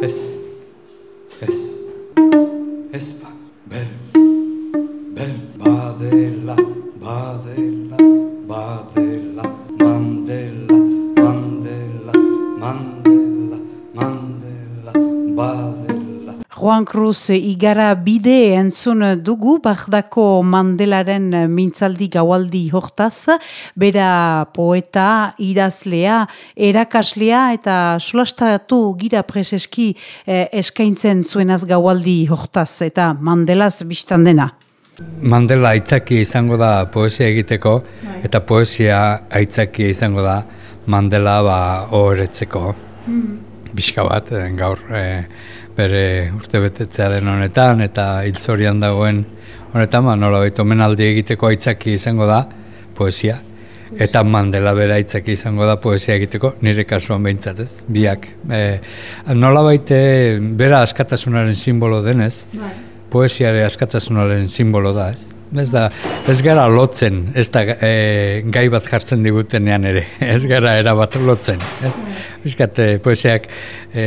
Ez, ez, ez ba, beltz, beltz, badela, badela, badela, Juan Cruz igara bide entzun dugu Bagdako Mandelaren mintzaldi gaualdi hortaz, bera poeta, idazlea, erakaslea eta solastatu gira preseski eh, eskaintzen zuenaz gaualdi hortaz eta Mandelaz biztan dena. Mandela aitzaki izango da poesia egiteko, eta poesia aitzaki izango da Mandela ba ohoretzeko. Bizka bat, eh, gaur eh, bere urte betetzea den honetan, eta hilzorian dagoen honetan, ba, nola baita omenaldi egiteko aitzaki izango da poesia. Eta Mandela bere aitzaki izango da poesia egiteko, nire kasuan behintzat ez, biak. E, nola baite, bera askatasunaren simbolo denez, poesiare askatasunaren simbolo da, ez? Ez da, ez gara lotzen, ez da e, gai bat jartzen digutenean ere, ez gara erabat lotzen, ez? Bizkat, e, poesiak e,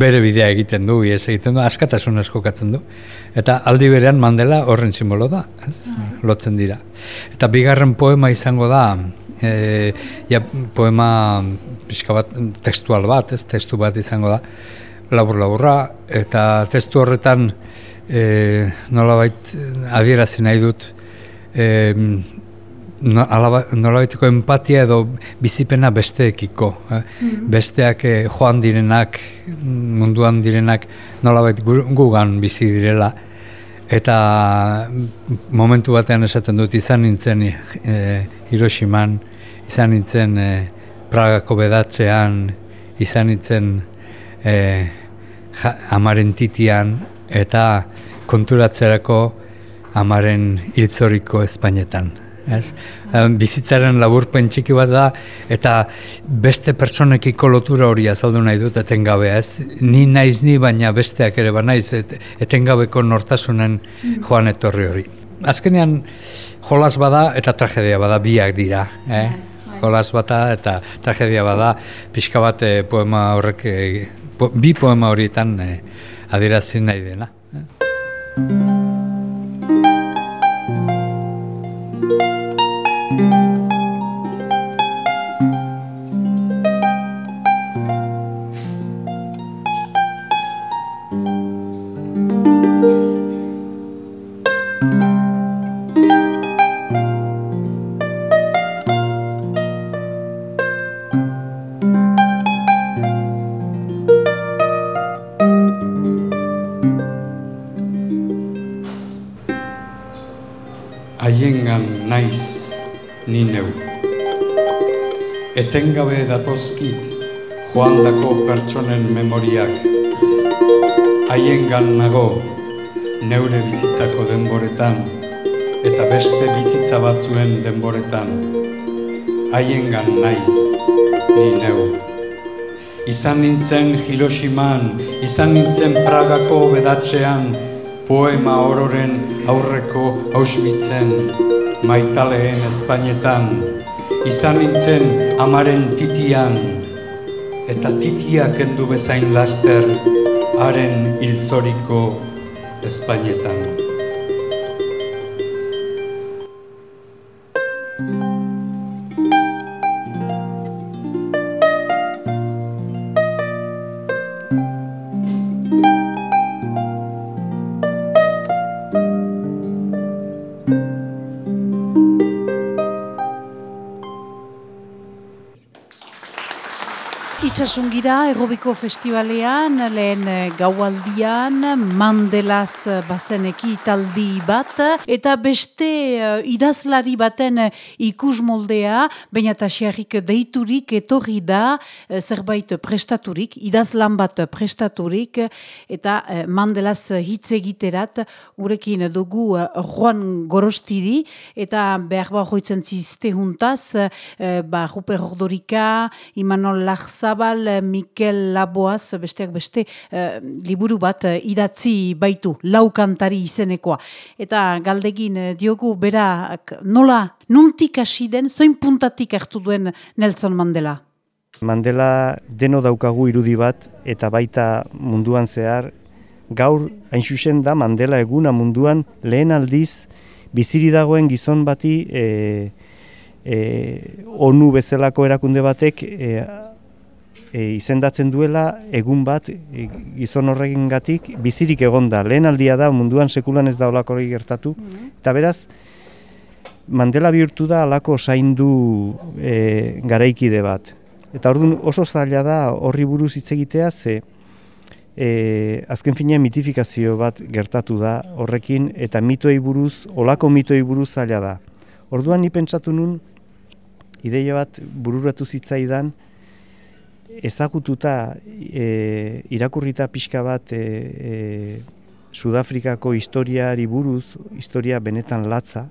bere bidea egiten du, ez egiten du, askatasun eskokatzen du. Eta aldi berean Mandela horren simbolo da, ez? Lotzen dira. Eta bigarren poema izango da, e, ja, poema pixka bat, textual bat, ez? Testu bat izango da, labur-laburra, eta testu horretan, e, nolabait adierazi nahi dut e, no, alaba, nolabaiteko empatia edo bizipena besteekiko. Eh? Besteak eh, joan direnak, munduan direnak nolabait gu- gugan bizi direla. Eta momentu batean esaten dut izan nintzen e, Hiroshiman, izan nintzen e, Pragako bedatzean, izan nintzen e, ja, amaren titian, eta konturatzerako amaren hilzoriko Espainetan. Ez? Bizitzaren laburpen txiki bat da, eta beste pertsonekiko lotura hori azaldu nahi dut etengabe, ez? Ni naiz ni, baina besteak ere ba naiz, et, etengabeko nortasunen joan etorri hori. Azkenean, jolas bada eta tragedia bada biak dira, eh? Jolas bata eta tragedia bada, pixka bat eh, poema horrek, eh, po, bi poema horietan eh, adierazi nahi dena. Naiz ni neu. Etengabe datozkit joandako pertsonen memoriak. Haiengan nago neure bizitzako denboretan eta beste bizitza batzuen denboretan. Haiengan naiz ni neu. Izan nintzen Hiroshiman, izan nintzen Pragako bedatzean, poema ororen aurreko Auschwitzen, maitaleen Espainetan, izan nintzen amaren titian, eta titia kendu bezain laster, haren hilzoriko Espainetan. Itxasungira, Errobiko Festivalean, lehen eh, gaualdian, Mandelaz eh, bazeneki taldi bat, eta beste eh, idazlari baten eh, ikusmoldea, baina eta deiturik etorri da, zerbait prestaturik, idazlan bat prestaturik, eta Mandelaz hitz egiterat, gurekin dugu Juan Gorostidi, eta behar ba joitzen zizte juntaz, ba, Ruper Ordorika, Imanol Larzabal, Mikel Laboaz, besteak beste, eh, liburu bat eh, idatzi baitu, lau kantari izenekoa. Eta galdegin eh, diogu, bera, nola, nuntik hasi den, zoin puntatik hartu duen Nelson Mandela? Mandela deno daukagu irudi bat eta baita munduan zehar gaur hain zuzen da Mandela eguna munduan lehen aldiz biziri dagoen gizon bati e, e, onu bezalako erakunde batek e, e, izendatzen duela egun bat e, gizon horrekin gatik bizirik egonda. Lehen aldia da munduan sekulan ez da olako gertatu. Mm-hmm. Eta beraz, Mandela bihurtu da alako zaindu e, garaikide bat. Eta orduan oso zaila da horri buruz hitz egitea ze e, azken fina mitifikazio bat gertatu da horrekin eta mitoei buruz, olako mitoei buruz zaila da. Orduan ni pentsatu nun ideia bat bururatu zitzaidan ezagututa e, irakurrita pixka bat e, e, Sudafrikako historiari buruz, historia benetan latza,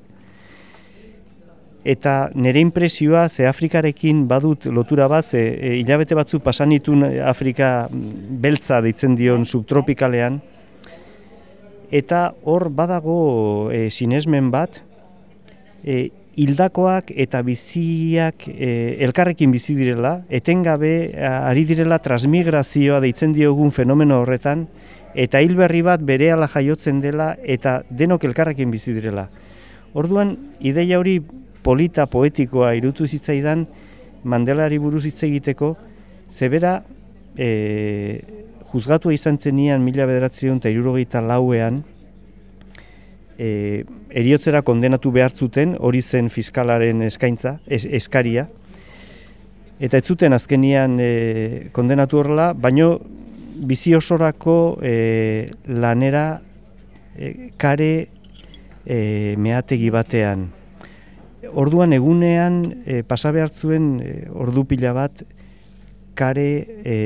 eta nire impresioa ze Afrikarekin badut lotura bat, ze e, hilabete batzu pasanitun Afrika beltza deitzen dion subtropikalean, eta hor badago e, sinesmen bat, e, hildakoak eta biziak e, elkarrekin bizi direla, etengabe ari direla transmigrazioa deitzen diogun fenomeno horretan, eta hilberri bat bere jaiotzen dela eta denok elkarrekin bizi direla. Orduan, ideia hori polita poetikoa irutu zitzaidan Mandelari buruz hitz egiteko, zebera e, juzgatu izan zenian mila bederatzen eta irurogeita lauean, e, eriotzera kondenatu behar zuten, hori zen fiskalaren eskaintza, eskaria, eta ez zuten azkenian e, kondenatu horrela, baino bizi osorako e, lanera e, kare e, meategi batean, orduan egunean e, pasa behar zuen e, ordu pila bat kare e,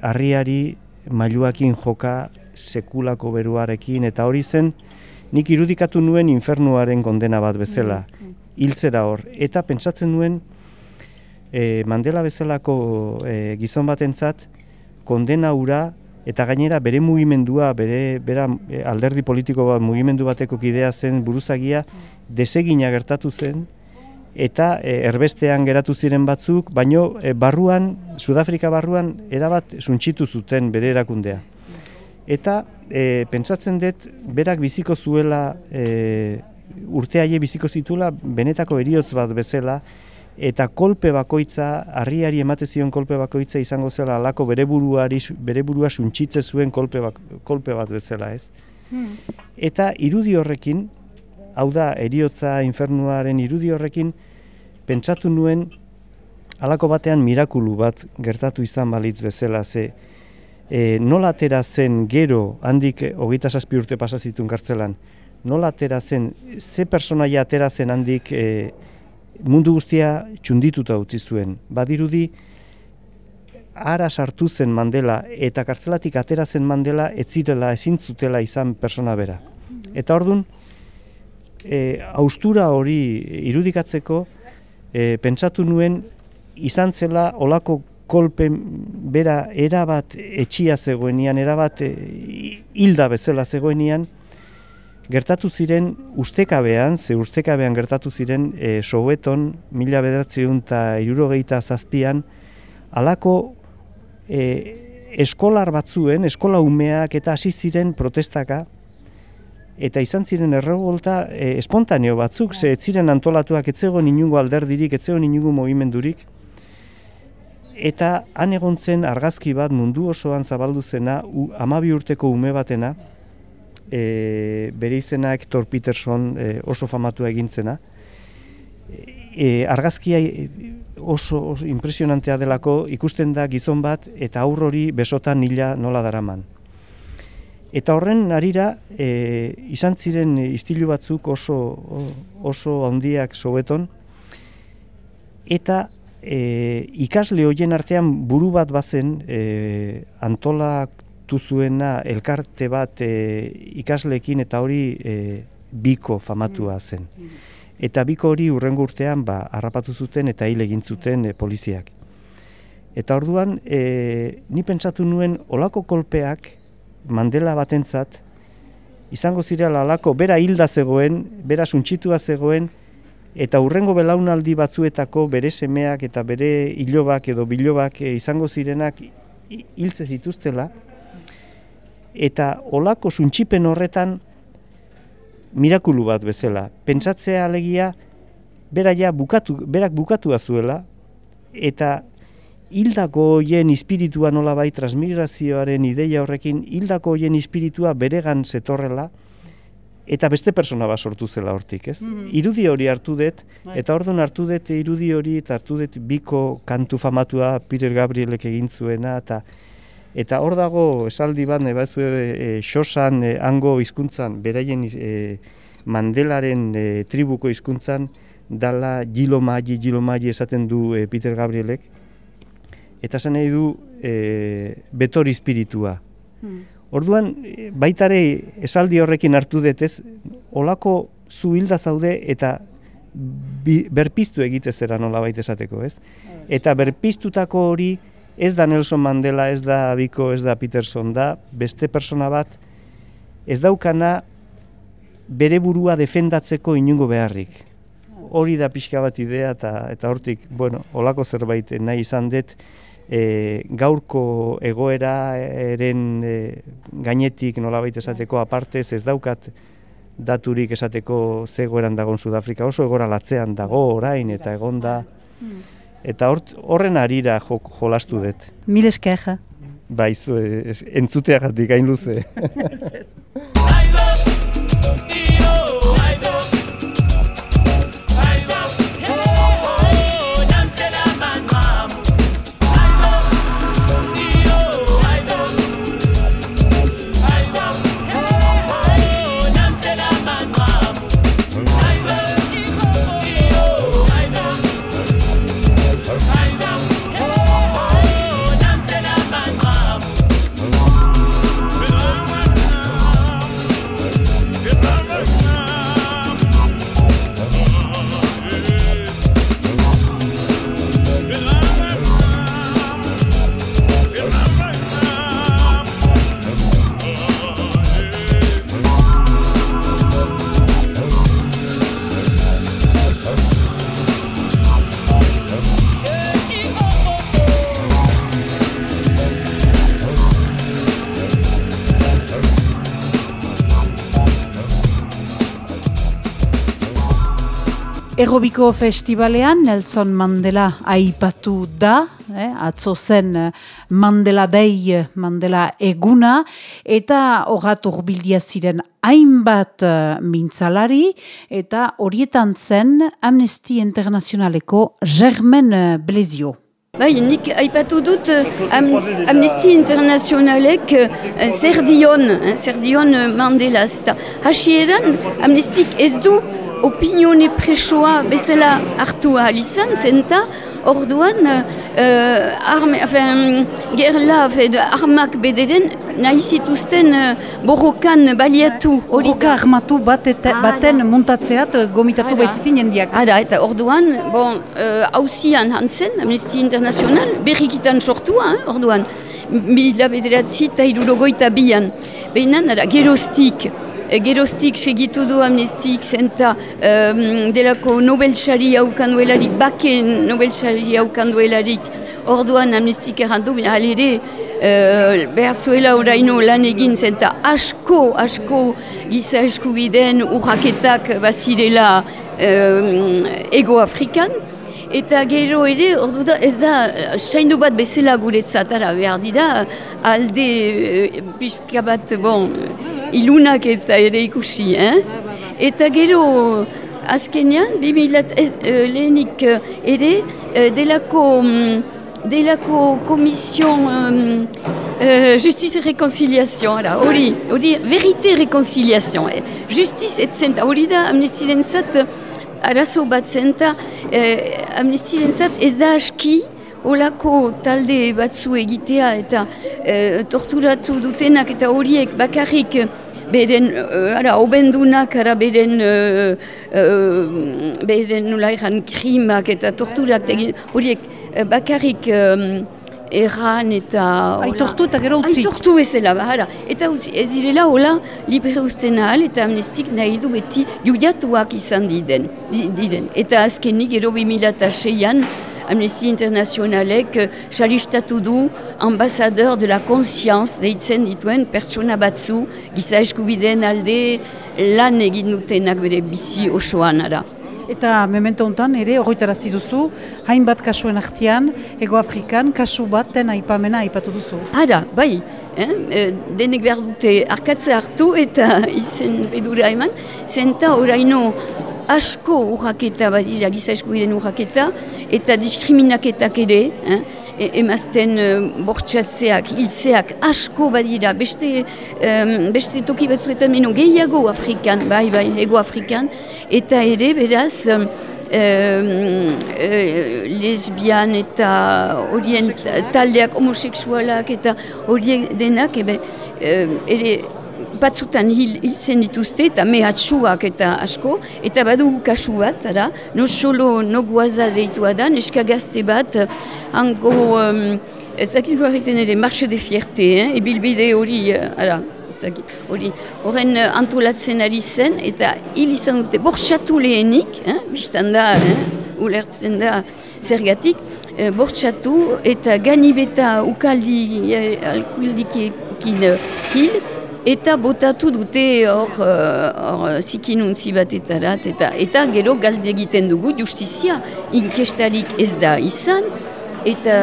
harriari mailuakin joka sekulako beruarekin eta hori zen nik irudikatu nuen infernuaren kondena bat bezala mm, mm. hiltzera hor eta pentsatzen nuen e, Mandela bezalako e, gizon batentzat kondena ura eta gainera bere mugimendua, bere bera, e, alderdi politiko bat mugimendu bateko kidea zen buruzagia mm. desegina gertatu zen eta e, erbestean geratu ziren batzuk, baino e, barruan, Sudafrika barruan, erabat suntxitu zuten bere erakundea. Eta e, pentsatzen dut, berak biziko zuela, e, urte haie biziko zitula, benetako eriotz bat bezala, eta kolpe bakoitza, harriari emate zion kolpe bakoitza izango zela, alako bere, buruari, bere burua suntxitze zuen kolpe, bak, kolpe bat bezala, ez? Hmm. Eta irudi horrekin, hau da, eriotza infernuaren irudi horrekin, pentsatu nuen halako batean mirakulu bat gertatu izan balitz bezala, ze e, nola atera zen gero handik hogeita zazpi urte pasazitun kartzelan, nola atera zen, ze personaia atera zen handik e, mundu guztia txundituta utzi zuen. Badirudi, ara sartu zen Mandela eta kartzelatik atera zen Mandela ez zirela ezin zutela izan persona bera. Eta ordun e, austura hori irudikatzeko e, pentsatu nuen izan zela olako kolpe bera erabat etxia zegoenian, erabat e, hilda bezala zegoenian, gertatu ziren ustekabean, ze ustekabean gertatu ziren e, Soweton, mila bederatzen eta irurogeita zazpian, alako e, eskolar batzuen, eskola umeak eta hasi ziren protestaka, eta izan ziren errevolta e, espontaneo batzuk, ze ez ziren antolatuak etzego inungo alderdirik, etzego inungo movimendurik, eta han egon zen argazki bat mundu osoan zabaldu zena, amabi urteko ume batena, e, bere izena Hector Peterson e, oso famatua egintzena, e, argazkia e, oso, oso impresionantea delako ikusten da gizon bat eta aurrori besotan nila nola daraman. Eta horren arira e, izan ziren istilu batzuk oso oso handiak sobeton. Eta e, ikasle hoien artean buru bat bazen e, antolatu zuena elkarte bat e, ikasleekin eta hori e, biko famatua mm. zen. Eta biko hori urrengo urtean ba, harrapatu zuten eta hil egin zuten e, poliziak. Eta orduan, e, ni pentsatu nuen olako kolpeak Mandela batentzat izango zirela alako bera hilda zegoen, bera suntxitua zegoen eta hurrengo belaunaldi batzuetako bere semeak eta bere ilobak edo bilobak eh, izango zirenak hiltze zituztela, eta olako suntxipen horretan mirakulu bat bezala. Pentsatzea alegia, bera ja bukatu, berak bukatu zuela, eta hildako hoien espiritua nola bai transmigrazioaren ideia horrekin, hildako hoien espiritua beregan zetorrela, eta beste persona bat sortu zela hortik, ez? Mm Irudi hori hartu dut, bai. eta orduan hartu dut irudi hori, eta hartu dut biko kantu famatua Peter Gabrielek egin zuena, eta eta hor dago esaldi bat, neba ez e, xosan, e, hango hizkuntzan beraien e, Mandelaren e, tribuko hizkuntzan dala gilo magi, gilo magi esaten du e, Peter Gabrielek, eta zen nahi du e, betor espiritua. Mm. Orduan, baitare esaldi horrekin hartu dut ez, olako zu hilda zaude eta bi, berpiztu egite zera nola baita esateko, ez? Eta berpiztutako hori ez da Nelson Mandela, ez da Biko, ez da Peterson, da beste persona bat ez daukana bere burua defendatzeko inungo beharrik. Hori da pixka bat idea eta, eta hortik, bueno, olako zerbait nahi izan dut, e, gaurko egoera eren e, gainetik nolabait esateko apartez ez daukat daturik esateko zegoeran dagoen Sudafrika oso egora latzean dago orain eta egonda eta horren arira jolastu dut. Mil eskeja. Baizu, entzuteagatik gain luze. Errobiko festivalean Nelson Mandela aipatu da, eh, atzo zen eh, Mandela Day, Mandela eguna, eta horat urbildia ziren hainbat uh, mintzalari, eta horietan zen Amnesty Internationaleko Germen Blezio. Bai, nik aipatu dut am, Amnesty Internationalek uh, zer dion, zer dion Mandela. Hasieran, Amnestik ez du opinione presoa bezala hartu ahal izan, zenta, orduan, uh, arme, afen, gerla, afen, armak bederen, nahi zituzten uh, borrokan baliatu. Borroka armatu bat eta, baten muntatzeat gomitatu baitzitin jendiak. Ara, eta orduan, bon, hausian uh, hansen, Amnesty International, berrikitan sortua, eh, orduan, mila bederatzi eta irurogoita bian. Behinan, gerostik, geroztik segitu du amnestik zenta um, delako Nobel-sari haukan duelarik, bake Nobel-sari haukan duelarik, orduan amnestik errandu, halere uh, behar zuela oraino lan egin zenta asko, asko giza eskubideen urraketak bazirela um, ego-afrikan, Eta gero ere, ordu da, ez da, saindu bat bezala guretzatara behar dira, alde, uh, pixka bat, bon, ilunak eta ere ikusi, eh? Eta gero, azkenean, bimilat ez, uh, lehenik uh, ere, uh, delako, um, delako komision uh, justice et réconciliation, ara, hori, hori, verite réconciliation, eh? justice et zenta, hori da amnestiren zat, arazo bat zenta, eh, amnestiren zat ez da aski, Olako talde batzu egitea eta e, torturatu dutenak eta horiek bakarrik beren, uh, ara, obendunak, ara, beren, uh, uh, beren nula krimak eta torturak, horiek uh, bakarrik um, erran eta... Aitortu eta gero utzi. Aitortu ezela, bahara. Eta utzi, ez direla, hola, libre usten ahal, eta amnestik nahi du beti judiatuak izan diren. diren. Eta azkenik, gero 2006an, Amnesty Internationalek xalistatu du ambasadeur de la conscience deitzen dituen pertsona batzu giza eskubideen alde lan egin dutenak bere bizi osoan ara. Eta memento honetan ere horretarazi duzu, hainbat kasuen artian, Ego Afrikan, kasu bat den aipamena aipatu duzu. Ara, bai, eh? E, denek behar dute arkatze hartu eta izen pedura eman, zenta oraino asko urraketa badira giza eskubiden urraketa eta diskriminaketak ere, eh? E, emazten uh, bortxatzeak, hiltzeak asko badira, beste, um, beste toki batzuetan meno gehiago Afrikan, bai bai, ego Afrikan, eta ere beraz, um, lesbian eta horien taldeak homoseksualak eta horiek denak, ebe, ere batzutan hil, hiltzen dituzte eta mehatxuak eta asko, eta badugu kasu bat, ara, no solo no guaza deitua da, neska gazte bat, hango, um, ez dakit ere, marche de fierté, eh? ebilbide hori, uh, ara, hori, horren uh, antolatzen ari zen, eta hil izan dute, bortxatu lehenik, eh? biztan da, eh? ulertzen da, zergatik, eh, bortxatu eta ganibeta ukaldi, alkuldikiekin hil, Eta botatu dute hor, uh, zikinuntzi batetarat, eta, eta gero galde egiten dugu justizia inkestarik ez da izan, eta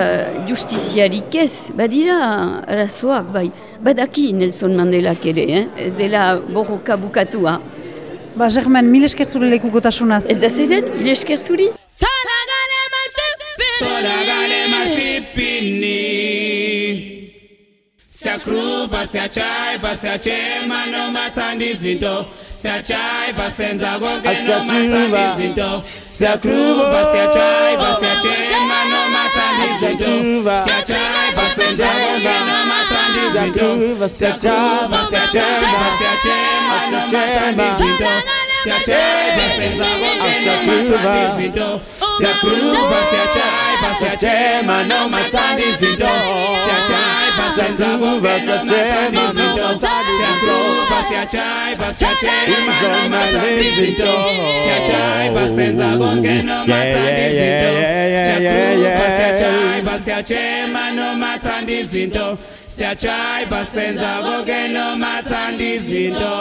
justiziarik ez, badira arazoak, bai, badaki Nelson Mandela ere, eh? ez dela borroka bukatua. Ba, Germen, mil esker zure leku gotasunaz. Ez da ziren, mil esker zuri? siyaqhuba siyaqhuva siyajayiva siyajema nomathanda izinto siyajaiva senza konke nomathanda izinto siyaqhuva siyajayiva siyajema nomathanda izinto siyajaiva senza konke nomathanda izinto siyaqhuva siyajema siyajema nomathanda izinto siyajaiva senza konke nomathanda izinto siyaqhuva siyajaiva Siachaiba, siachema, now my time is in door. Siachaiba, senzabuva, siachema, now my time is in door. Siachaiba, siachema, now my time is in door. Siachaiba, senzabuva, now my time is in door. Siachaiba, siachema, now my time is in door. Senza konke noma thanda izinto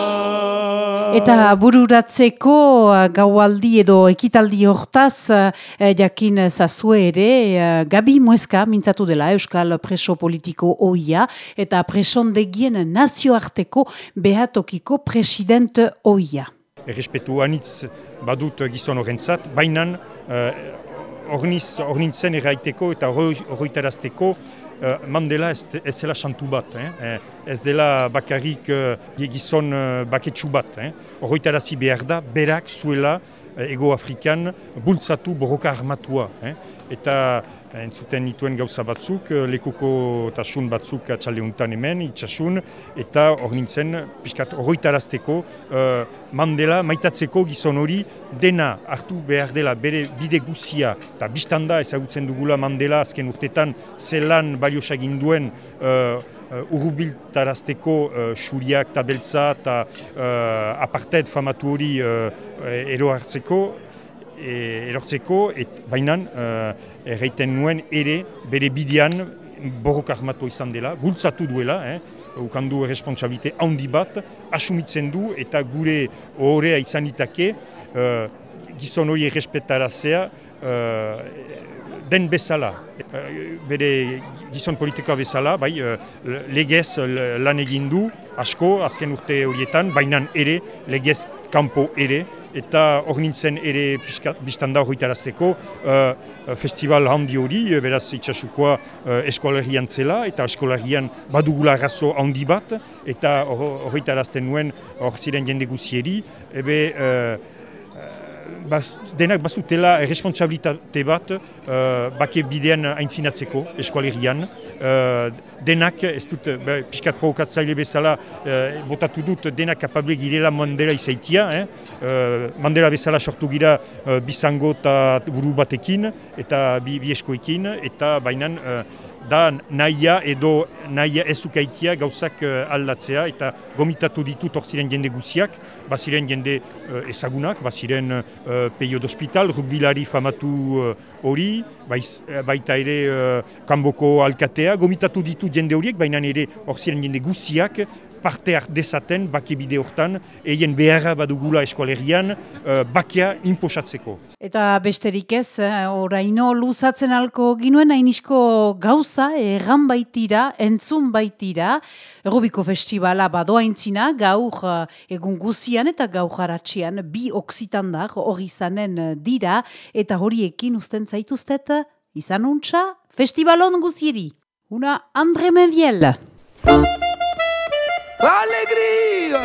Eta bururatzeko uh, gaualdi edo ekitaldi hortaz eh, jakin zazue ere eh, Gabi Mueska mintzatu dela Euskal preso politiko oia eta presondegien nazioarteko behatokiko president oia. Errespetu anitz badut gizon horrentzat, baina horniz uh, nintzen erraiteko eta horretarazteko Uh, Mandela ez, zela santu bat, eh? ez dela bakarrik uh, gizon uh, baketsu bat. Eh? Ego Afrikan bultzatu borroka armatua. Eh? Eta entzuten nituen gauza batzuk, lekuko tasun batzuk atxaldeuntan hemen, itxasun, eta hor nintzen, piskat, horroitarazteko, uh, Mandela maitatzeko gizon hori dena hartu behar dela bere bide guzia, eta biztanda ezagutzen dugula Mandela azken urtetan zelan baliosagin duen uh, uh, urubiltarazteko uh, xuriak eta beltza eta uh, apartheid famatu hori uh, ero hartzeko, e, erortzeko, et, baina uh, erreiten nuen ere bere bidean borrok armatu izan dela, bultzatu duela, eh, ukandu responsabilite handi bat, asumitzen du eta gure horrea izan ditake uh, gizon hori errespetarazea uh, den bezala. bere gizon politika bezala, bai, legez lan egin du, asko, azken urte horietan, baina ere, legez kanpo ere, eta hor nintzen ere biztanda horretarazteko uh, festival handi hori, beraz itxasukoa uh, eskolarian zela, eta eskolarian badugula razo handi bat, eta horretarazten nuen hor ziren jende guzieri, ebe uh, bas, denak bazutela responsabilitate bat uh, bake bidean aintzinatzeko eskualerian. Uh, denak, ez dut, be, piskat provokatzaile bezala, uh, botatu dut denak kapable girela Mandela izaitia. Eh? Uh, Mandela bezala sortu gira uh, bizango eta buru batekin, eta bi, bi eskoekin, eta bainan uh, da nahia edo nahia ezukaitia gauzak uh, aldatzea eta gomitatu ditu torziren jende guziak, baziren jende uh, ezagunak, baziren uh, peio d'hospital, rugbilari famatu hori, uh, baita ere uh, kanboko alkatea, gomitatu ditu jende horiek, baina ere horziren jende guziak, parte dezaten bake bide hortan, eien beharra badugula eskualerian, uh, bakia inposatzeko. Eta besterik ez, eh, oraino luzatzen alko ginuen hainizko gauza, erran baitira, entzun baitira, Errobiko Festivala badoa intzina, gaur eh, egun guzian eta gaur haratxian, bi oksitandar hori zanen dira, eta horiekin usten zaituztet, izan untxa, festivalon guziri. Una Andre Menviel. alegria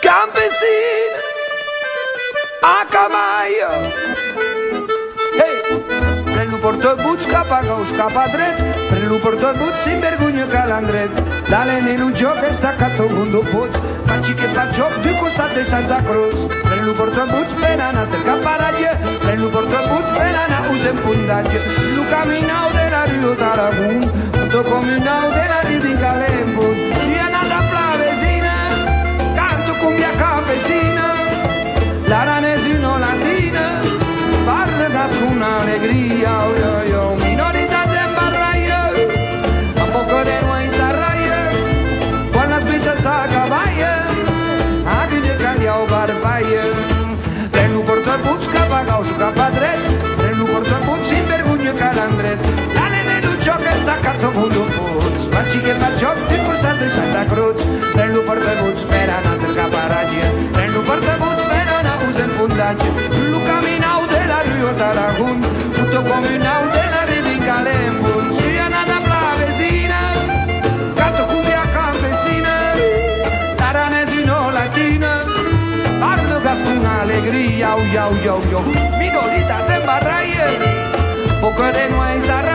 campesina a camaia hey! Pren-lo per tot buig cap a gauss, cap a dret. Pren-lo tot buig sin vergonya calandret Dale nen un joc està cazzo un do pots. Ma xiquet va joc del costat de Santa Cruz. Pren-lo per tot buig per anar a cercar paratge Pren-lo tot buig per anar a usar fundatge Lo camina Mundo Foods, Machique Machop, Timburstan de Santa Cruz, Trenul Portăguț, Mera Nază Caparagie, Trenul Portăguț, Mera Nauz în fundacie, Luca caminau de la Rio Tarahun, Puto Comunau de la Rivin Calembun, și Anana Blavezina, Cato Cumbia Campesina, Taranezino Latina, Parlugas con alegría, iau, iau, iau, iau, Minolita de Barraie, de Nuez Arraie,